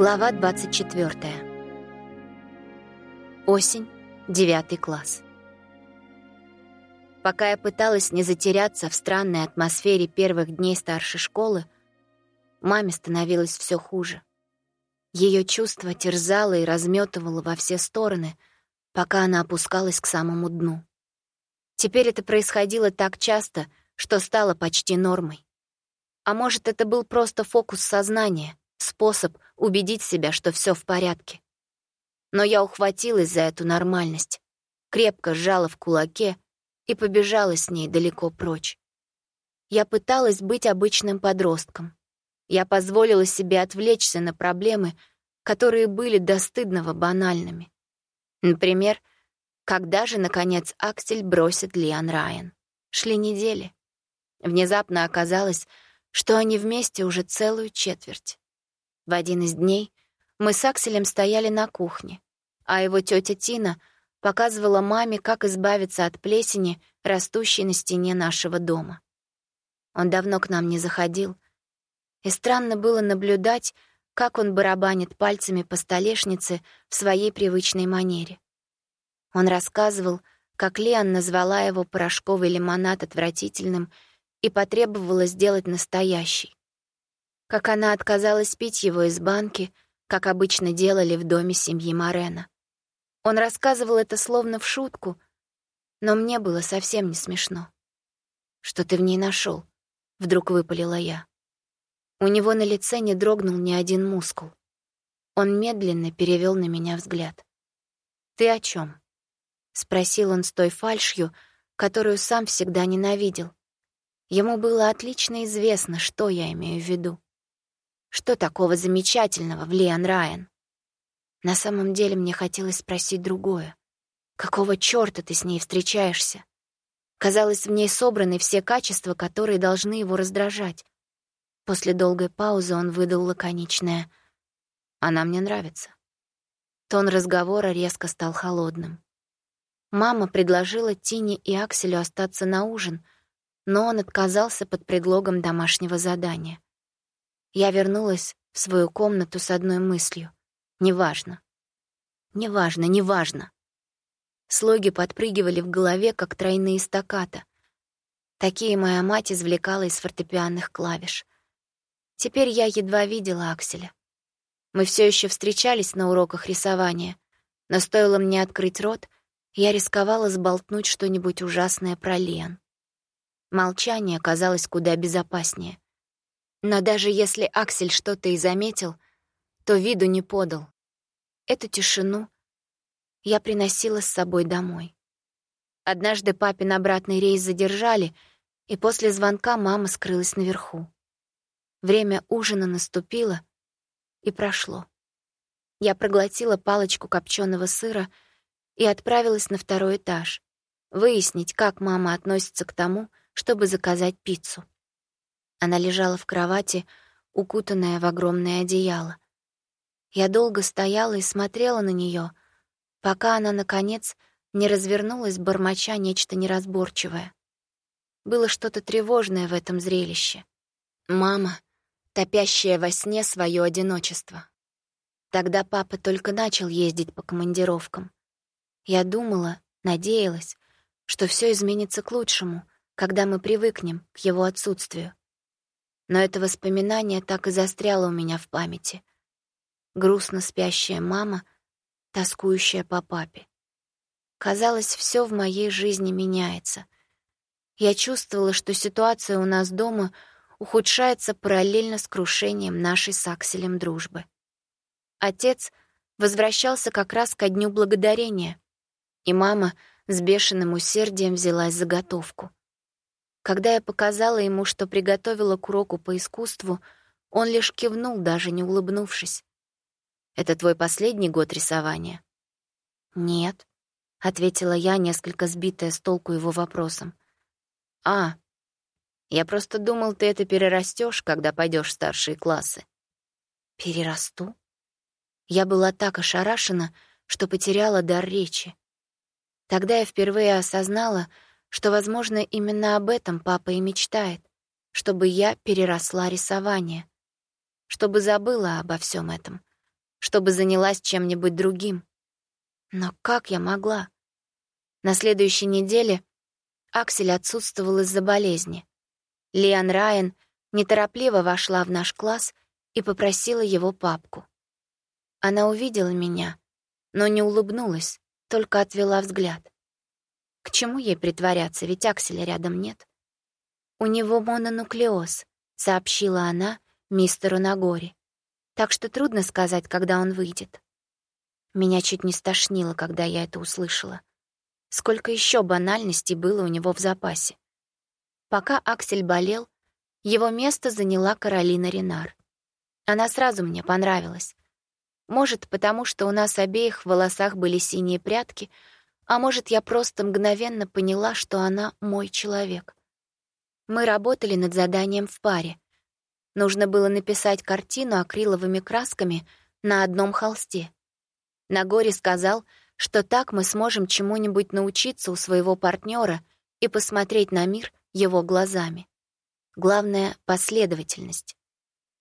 Глава 24. Осень, девятый класс. Пока я пыталась не затеряться в странной атмосфере первых дней старшей школы, маме становилось все хуже. Ее чувство терзало и разметывало во все стороны, пока она опускалась к самому дну. Теперь это происходило так часто, что стало почти нормой. А может, это был просто фокус сознания, способ убедить себя, что все в порядке. Но я ухватилась за эту нормальность, крепко сжала в кулаке и побежала с ней далеко прочь. Я пыталась быть обычным подростком. Я позволила себе отвлечься на проблемы, которые были до стыдного банальными. Например, когда же, наконец, Аксель бросит Лиан Райан? Шли недели. Внезапно оказалось, что они вместе уже целую четверть. В один из дней мы с Акселем стояли на кухне, а его тетя Тина показывала маме, как избавиться от плесени, растущей на стене нашего дома. Он давно к нам не заходил, и странно было наблюдать, как он барабанит пальцами по столешнице в своей привычной манере. Он рассказывал, как Лиан назвала его порошковый лимонад отвратительным и потребовала сделать настоящий как она отказалась пить его из банки, как обычно делали в доме семьи Морена. Он рассказывал это словно в шутку, но мне было совсем не смешно. «Что ты в ней нашел? вдруг выпалила я. У него на лице не дрогнул ни один мускул. Он медленно перевел на меня взгляд. «Ты о чем? спросил он с той фальшью, которую сам всегда ненавидел. Ему было отлично известно, что я имею в виду. Что такого замечательного в Лиан Райан? На самом деле мне хотелось спросить другое. Какого чёрта ты с ней встречаешься? Казалось, в ней собраны все качества, которые должны его раздражать. После долгой паузы он выдал лаконичное «Она мне нравится». Тон разговора резко стал холодным. Мама предложила Тине и Акселю остаться на ужин, но он отказался под предлогом домашнего задания. Я вернулась в свою комнату с одной мыслью. Неважно. Неважно, неважно. Слоги подпрыгивали в голове, как тройные стаката. Такие моя мать извлекала из фортепианных клавиш. Теперь я едва видела Акселя. Мы все еще встречались на уроках рисования, но стоило мне открыть рот, я рисковала сболтнуть что-нибудь ужасное про Лен. Молчание казалось куда безопаснее. Но даже если Аксель что-то и заметил, то виду не подал. Эту тишину я приносила с собой домой. Однажды папин обратный рейс задержали, и после звонка мама скрылась наверху. Время ужина наступило и прошло. Я проглотила палочку копченого сыра и отправилась на второй этаж, выяснить, как мама относится к тому, чтобы заказать пиццу. Она лежала в кровати, укутанная в огромное одеяло. Я долго стояла и смотрела на нее, пока она, наконец, не развернулась, бормоча нечто неразборчивое. Было что-то тревожное в этом зрелище. Мама, топящая во сне свое одиночество. Тогда папа только начал ездить по командировкам. Я думала, надеялась, что все изменится к лучшему, когда мы привыкнем к его отсутствию но это воспоминание так и застряло у меня в памяти. Грустно спящая мама, тоскующая по папе. Казалось, все в моей жизни меняется. Я чувствовала, что ситуация у нас дома ухудшается параллельно с крушением нашей с Акселем дружбы. Отец возвращался как раз ко Дню Благодарения, и мама с бешеным усердием взялась за готовку. Когда я показала ему, что приготовила к уроку по искусству, он лишь кивнул, даже не улыбнувшись. «Это твой последний год рисования?» «Нет», — ответила я, несколько сбитая с толку его вопросом. «А, я просто думал, ты это перерастешь, когда пойдешь в старшие классы». «Перерасту?» Я была так ошарашена, что потеряла дар речи. Тогда я впервые осознала, что, возможно, именно об этом папа и мечтает, чтобы я переросла рисование, чтобы забыла обо всем этом, чтобы занялась чем-нибудь другим. Но как я могла? На следующей неделе Аксель отсутствовал из-за болезни. Лиан Райан неторопливо вошла в наш класс и попросила его папку. Она увидела меня, но не улыбнулась, только отвела взгляд. К чему ей притворяться, ведь Акселя рядом нет? «У него мононуклеоз», — сообщила она мистеру Нагори. «Так что трудно сказать, когда он выйдет». Меня чуть не стошнило, когда я это услышала. Сколько еще банальностей было у него в запасе. Пока Аксель болел, его место заняла Каролина Ренар. Она сразу мне понравилась. Может, потому что у нас обеих в волосах были синие прядки, а может, я просто мгновенно поняла, что она мой человек. Мы работали над заданием в паре. Нужно было написать картину акриловыми красками на одном холсте. Нагори сказал, что так мы сможем чему-нибудь научиться у своего партнера и посмотреть на мир его глазами. Главное — последовательность.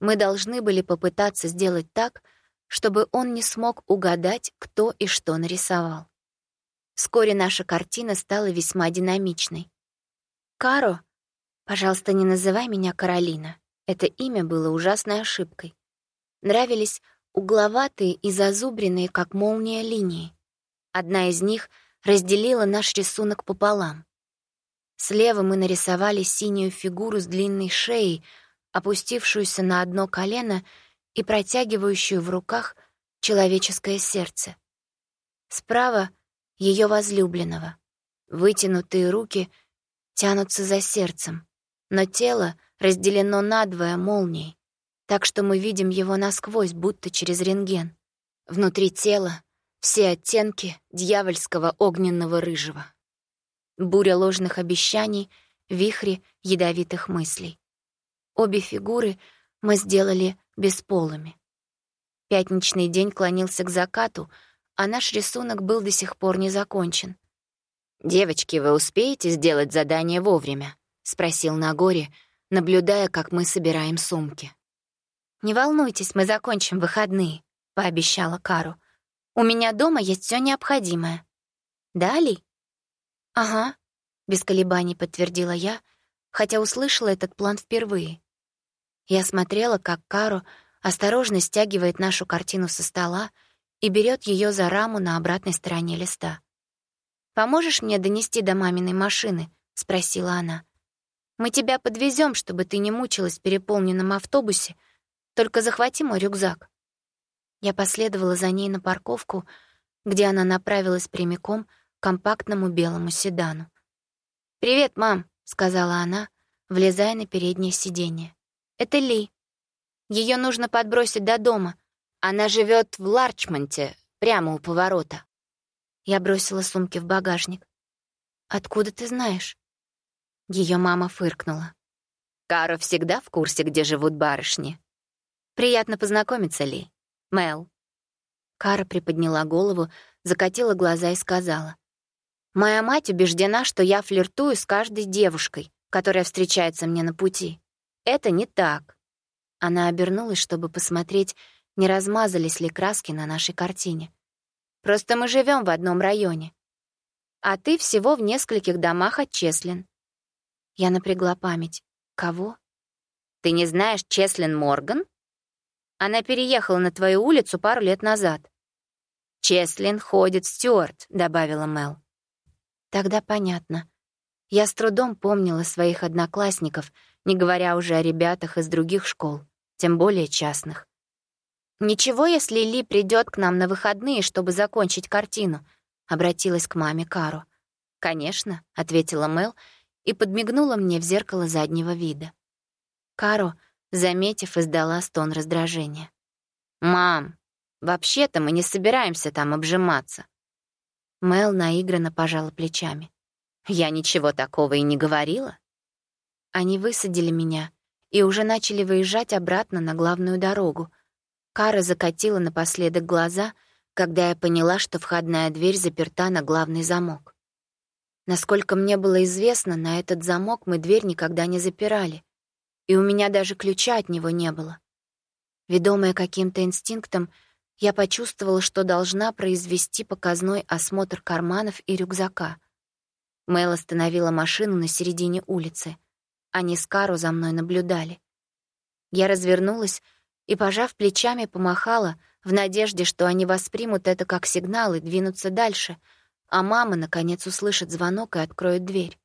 Мы должны были попытаться сделать так, чтобы он не смог угадать, кто и что нарисовал. Вскоре наша картина стала весьма динамичной. «Каро, пожалуйста, не называй меня Каролина. Это имя было ужасной ошибкой. Нравились угловатые и зазубренные, как молния, линии. Одна из них разделила наш рисунок пополам. Слева мы нарисовали синюю фигуру с длинной шеей, опустившуюся на одно колено и протягивающую в руках человеческое сердце. Справа — ее возлюбленного. Вытянутые руки тянутся за сердцем, но тело разделено надвое молнией, так что мы видим его насквозь, будто через рентген. Внутри тела все оттенки дьявольского огненного рыжего. Буря ложных обещаний, вихри ядовитых мыслей. Обе фигуры мы сделали бесполыми. Пятничный день клонился к закату, а наш рисунок был до сих пор не закончен. «Девочки, вы успеете сделать задание вовремя?» — спросил Нагори, наблюдая, как мы собираем сумки. «Не волнуйтесь, мы закончим выходные», — пообещала Кару. «У меня дома есть все необходимое». «Да, Ли?» «Ага», — без колебаний подтвердила я, хотя услышала этот план впервые. Я смотрела, как Каро осторожно стягивает нашу картину со стола и берет ее за раму на обратной стороне листа. «Поможешь мне донести до маминой машины?» — спросила она. «Мы тебя подвезем, чтобы ты не мучилась в переполненном автобусе, только захвати мой рюкзак». Я последовала за ней на парковку, где она направилась прямиком к компактному белому седану. «Привет, мам», — сказала она, влезая на переднее сиденье. Это Ли. Ее нужно подбросить до дома. Она живет в Ларчмонте, прямо у поворота. Я бросила сумки в багажник. «Откуда ты знаешь?» Ее мама фыркнула. «Каро всегда в курсе, где живут барышни. Приятно познакомиться, Ли. Мел». Кара приподняла голову, закатила глаза и сказала. «Моя мать убеждена, что я флиртую с каждой девушкой, которая встречается мне на пути. Это не так. Она обернулась, чтобы посмотреть, не размазались ли краски на нашей картине. Просто мы живем в одном районе. А ты всего в нескольких домах от Чеслин. Я напрягла память. Кого? Ты не знаешь Чеслин Морган? Она переехала на твою улицу пару лет назад. Чеслин ходит Стюарт, добавила Мел. Тогда понятно. Я с трудом помнила своих одноклассников — не говоря уже о ребятах из других школ, тем более частных. «Ничего, если Ли придет к нам на выходные, чтобы закончить картину», — обратилась к маме Кару. «Конечно», — ответила Мел и подмигнула мне в зеркало заднего вида. Каро, заметив, издала стон раздражения. «Мам, вообще-то мы не собираемся там обжиматься». Мел наигранно пожала плечами. «Я ничего такого и не говорила». Они высадили меня и уже начали выезжать обратно на главную дорогу. Кара закатила напоследок глаза, когда я поняла, что входная дверь заперта на главный замок. Насколько мне было известно, на этот замок мы дверь никогда не запирали, и у меня даже ключа от него не было. Ведомая каким-то инстинктом, я почувствовала, что должна произвести показной осмотр карманов и рюкзака. Мэл остановила машину на середине улицы. Они с Каро за мной наблюдали. Я развернулась и, пожав плечами, помахала в надежде, что они воспримут это как сигнал и двинутся дальше, а мама, наконец, услышит звонок и откроет дверь.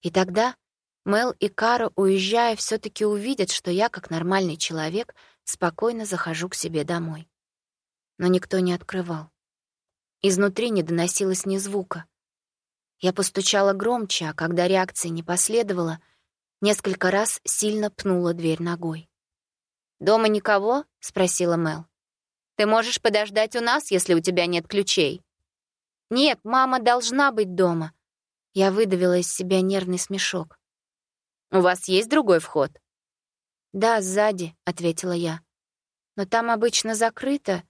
И тогда Мел и Каро, уезжая, все таки увидят, что я, как нормальный человек, спокойно захожу к себе домой. Но никто не открывал. Изнутри не доносилось ни звука. Я постучала громче, а когда реакции не последовало, несколько раз сильно пнула дверь ногой. «Дома никого?» — спросила Мел. «Ты можешь подождать у нас, если у тебя нет ключей?» «Нет, мама должна быть дома». Я выдавила из себя нервный смешок. «У вас есть другой вход?» «Да, сзади», — ответила я. «Но там обычно закрыто.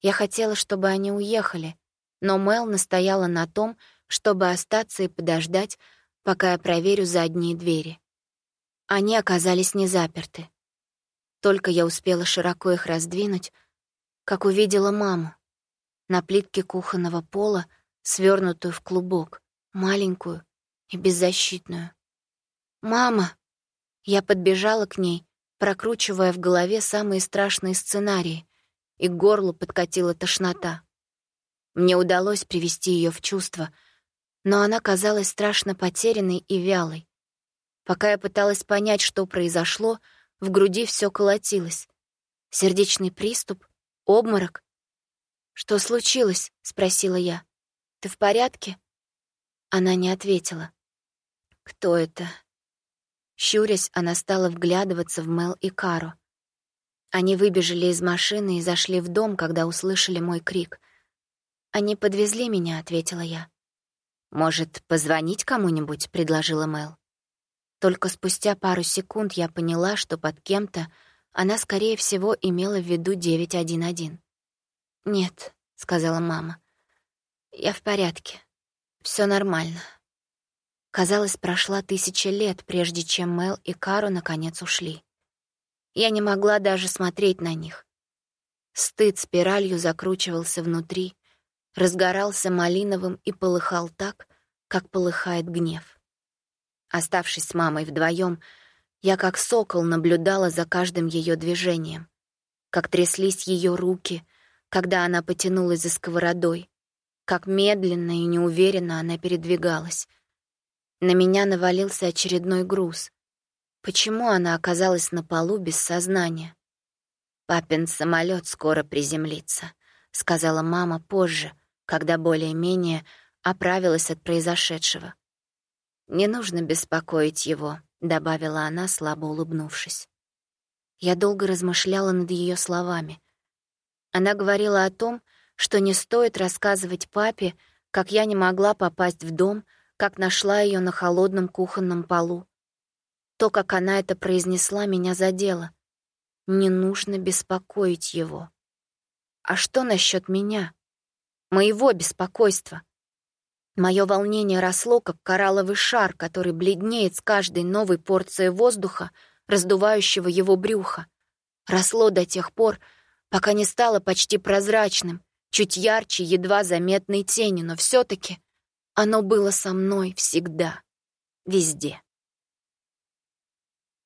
Я хотела, чтобы они уехали, но Мел настояла на том, чтобы остаться и подождать, пока я проверю задние двери. Они оказались не заперты. Только я успела широко их раздвинуть, как увидела маму на плитке кухонного пола, свернутую в клубок, маленькую и беззащитную. «Мама!» Я подбежала к ней, прокручивая в голове самые страшные сценарии, и к горлу подкатила тошнота. Мне удалось привести ее в чувство, но она казалась страшно потерянной и вялой. Пока я пыталась понять, что произошло, в груди все колотилось. Сердечный приступ, обморок. «Что случилось?» — спросила я. «Ты в порядке?» Она не ответила. «Кто это?» Щурясь, она стала вглядываться в Мел и Кару. Они выбежали из машины и зашли в дом, когда услышали мой крик. «Они подвезли меня», — ответила я. «Может, позвонить кому-нибудь?» — предложила Мел. Только спустя пару секунд я поняла, что под кем-то она, скорее всего, имела в виду 911. «Нет», — сказала мама. «Я в порядке. Все нормально». Казалось, прошла тысяча лет, прежде чем Мел и Кару наконец ушли. Я не могла даже смотреть на них. Стыд спиралью закручивался внутри, разгорался малиновым и полыхал так, как полыхает гнев. Оставшись с мамой вдвоем, я как сокол наблюдала за каждым ее движением, как тряслись ее руки, когда она потянулась за сковородой, как медленно и неуверенно она передвигалась — на меня навалился очередной груз. Почему она оказалась на полу без сознания? «Папин самолет скоро приземлится», — сказала мама позже, когда более-менее оправилась от произошедшего. «Не нужно беспокоить его», — добавила она, слабо улыбнувшись. Я долго размышляла над ее словами. Она говорила о том, что не стоит рассказывать папе, как я не могла попасть в дом, как нашла ее на холодном кухонном полу. То, как она это произнесла, меня задело. Не нужно беспокоить его. А что насчет меня? Моего беспокойства? Мое волнение росло, как коралловый шар, который бледнеет с каждой новой порцией воздуха, раздувающего его брюхо. Росло до тех пор, пока не стало почти прозрачным, чуть ярче едва заметной тени, но все таки оно было со мной всегда, везде.